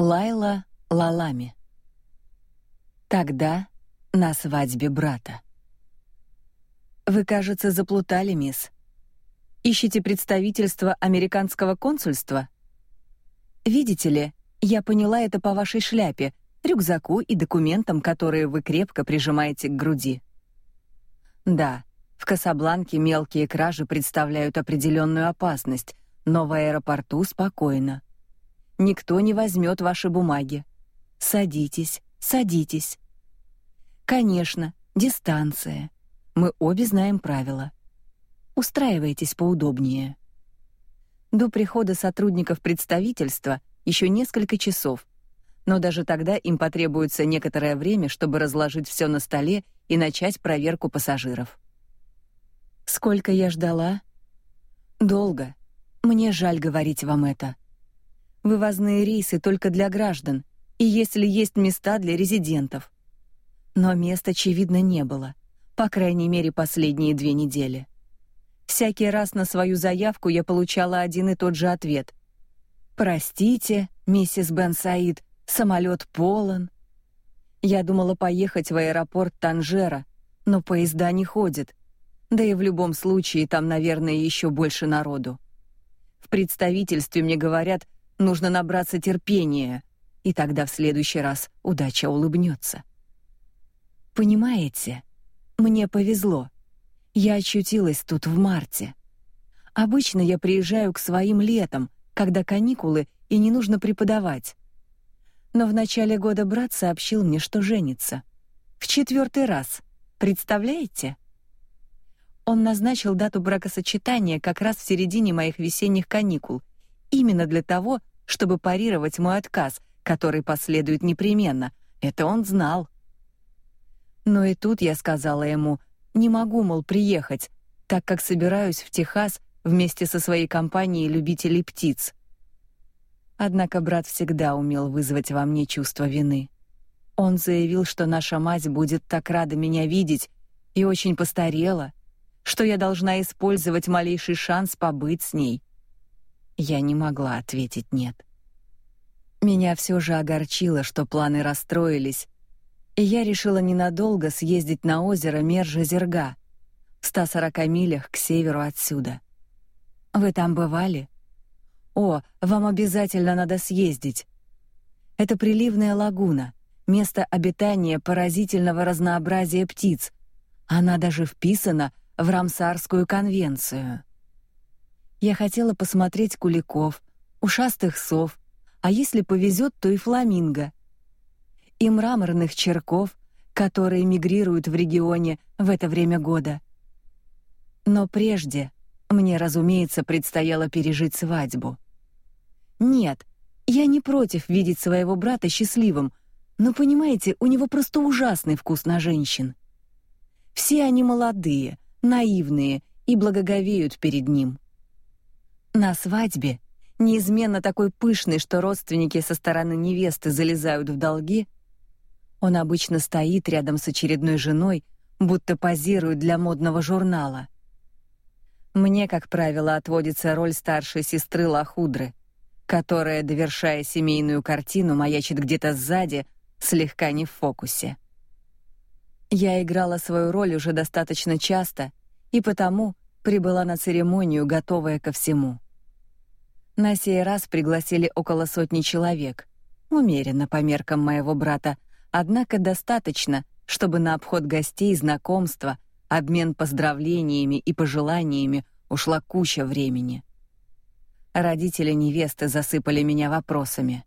Лайла Лалами. Тогда на свадьбе брата. Вы, кажется, заплутали, мисс. Ищете представительство американского консульства? Видите ли, я поняла это по вашей шляпе, рюкзаку и документам, которые вы крепко прижимаете к груди. Да, в Касабланке мелкие кражи представляют определенную опасность, но в аэропорту спокойно. Никто не возьмет ваши бумаги. Садитесь, садитесь. Конечно, дистанция. Мы обе знаем правила. Устраивайтесь поудобнее. До прихода сотрудников представительства еще несколько часов, но даже тогда им потребуется некоторое время, чтобы разложить все на столе и начать проверку пассажиров. Сколько я ждала? Долго. Мне жаль говорить вам это. Вывозные рейсы только для граждан, и если есть места для резидентов. Но мест очевидно не было по крайней мере, последние две недели. Всякий раз на свою заявку я получала один и тот же ответ. Простите, миссис Бен Саид, самолет полон. Я думала поехать в аэропорт Танжера, но поезда не ходят. Да и в любом случае там, наверное, еще больше народу. В представительстве мне говорят, нужно набраться терпения, и тогда в следующий раз удача улыбнется. Понимаете? Мне повезло. Я очутилась тут в марте. Обычно я приезжаю к своим летом, когда каникулы и не нужно преподавать. Но в начале года брат сообщил мне, что женится. В четвертый раз. Представляете? Он назначил дату бракосочетания как раз в середине моих весенних каникул, именно для того, чтобы парировать мой отказ, который последует непременно. Это он знал. Но и тут я сказала ему: "Не могу, мол, приехать, так как собираюсь в Техас вместе со своей компанией любителей птиц". Однако брат всегда умел вызвать во мне чувство вины. Он заявил, что наша мать будет так рада меня видеть и очень постарела, что я должна использовать малейший шанс побыть с ней. Я не могла ответить нет. Меня все же огорчило, что планы расстроились, и я решила ненадолго съездить на озеро Мержа-Зерга, в 140 милях к северу отсюда. Вы там бывали? О, вам обязательно надо съездить. Это приливная лагуна, место обитания поразительного разнообразия птиц. Она даже вписана в Рамсарскую конвенцию. Я хотела посмотреть куликов, ушастых сов, а если повезет, то и фламинго и мраморных черков, которые мигрируют в регионе в это время года. Но прежде мне, разумеется, предстояло пережить свадьбу. Нет, я не против видеть своего брата счастливым, но понимаете, у него просто ужасный вкус на женщин. Все они молодые, наивные и благоговеют перед ним. На свадьбе, неизменно такой пышной, что родственники со стороны невесты залезают в долги, он обычно стоит рядом с очередной женой, будто позирует для модного журнала. Мне, как правило, отводится роль старшей сестры Лахудры, которая, довершая семейную картину, маячит где-то сзади, слегка не в фокусе. Я играла свою роль уже достаточно часто, и потому прибыла на церемонию, готовая ко всему. На сей раз пригласили около сотни человек, умеренно по меркам моего брата, Однако достаточно, чтобы на обход гостей, знакомства, обмен поздравлениями и пожеланиями ушла куча времени. Родители невесты засыпали меня вопросами.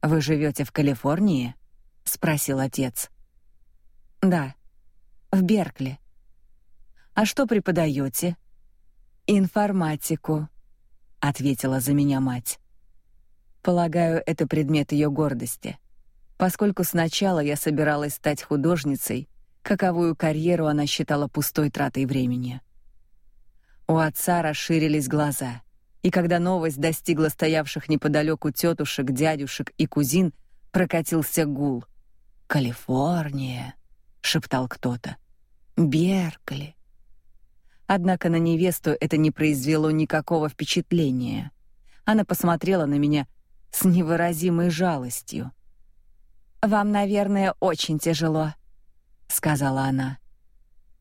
Вы живете в Калифорнии? спросил отец. Да, в Беркли. А что преподаете? Информатику, ответила за меня мать. Полагаю, это предмет ее гордости поскольку сначала я собиралась стать художницей, каковую карьеру она считала пустой тратой времени. У отца расширились глаза, и когда новость достигла стоявших неподалеку тетушек, дядюшек и кузин, прокатился гул. «Калифорния», — шептал кто-то. «Беркли». Однако на невесту это не произвело никакого впечатления. Она посмотрела на меня с невыразимой жалостью. Вам, наверное, очень тяжело, сказала она.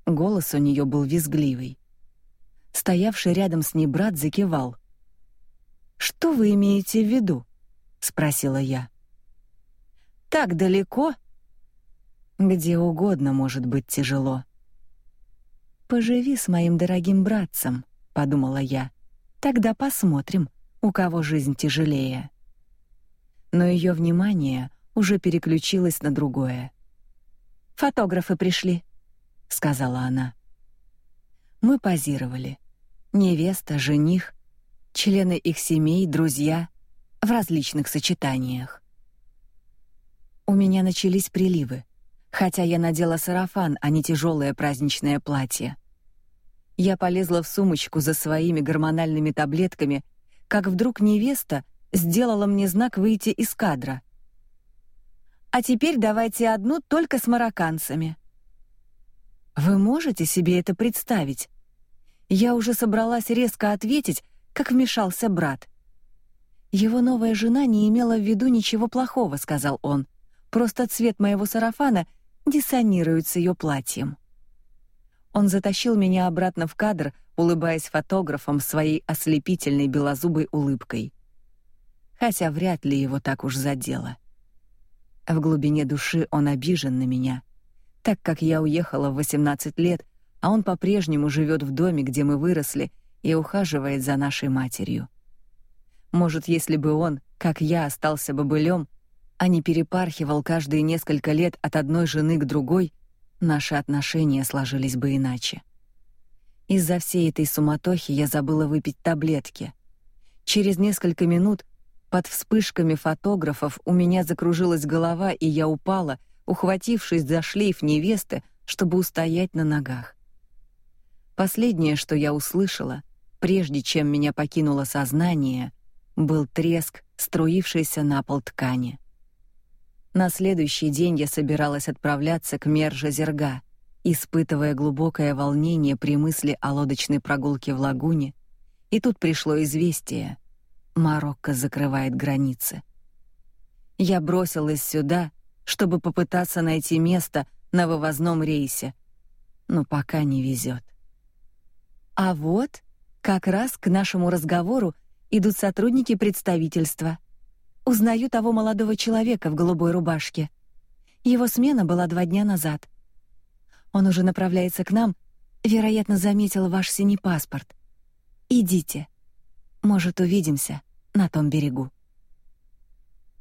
Голос у нее был визгливый. Стоявший рядом с ней брат закивал. Что вы имеете в виду? спросила я. Так далеко? Где угодно может быть тяжело. Поживи с моим дорогим братцем, подумала я. Тогда посмотрим, у кого жизнь тяжелее. Но ее внимание уже переключилось на другое. Фотографы пришли, сказала она. Мы позировали. Невеста, жених, члены их семей, друзья в различных сочетаниях. У меня начались приливы, хотя я надела сарафан, а не тяжелое праздничное платье. Я полезла в сумочку за своими гормональными таблетками, как вдруг невеста сделала мне знак выйти из кадра. А теперь давайте одну только с марокканцами. Вы можете себе это представить? Я уже собралась резко ответить, как вмешался брат. Его новая жена не имела в виду ничего плохого, сказал он. Просто цвет моего сарафана диссонирует с ее платьем. Он затащил меня обратно в кадр, улыбаясь фотографам своей ослепительной белозубой улыбкой. Хотя вряд ли его так уж задело. В глубине души он обижен на меня, так как я уехала в 18 лет, а он по-прежнему живет в доме, где мы выросли, и ухаживает за нашей матерью. Может, если бы он, как я, остался бобылем, а не перепархивал каждые несколько лет от одной жены к другой, наши отношения сложились бы иначе. Из-за всей этой суматохи я забыла выпить таблетки. Через несколько минут под вспышками фотографов у меня закружилась голова, и я упала, ухватившись за шлейф невесты, чтобы устоять на ногах. Последнее, что я услышала, прежде чем меня покинуло сознание, был треск струившейся на пол ткани. На следующий день я собиралась отправляться к Мержа-Зерга, испытывая глубокое волнение при мысли о лодочной прогулке в лагуне, и тут пришло известие: Марокко закрывает границы. Я бросилась сюда, чтобы попытаться найти место на вывозном рейсе, но пока не везет. А вот, как раз к нашему разговору идут сотрудники представительства. Узнаю того молодого человека в голубой рубашке. Его смена была два дня назад. Он уже направляется к нам, вероятно, заметил ваш синий паспорт. Идите. Может, увидимся на том берегу.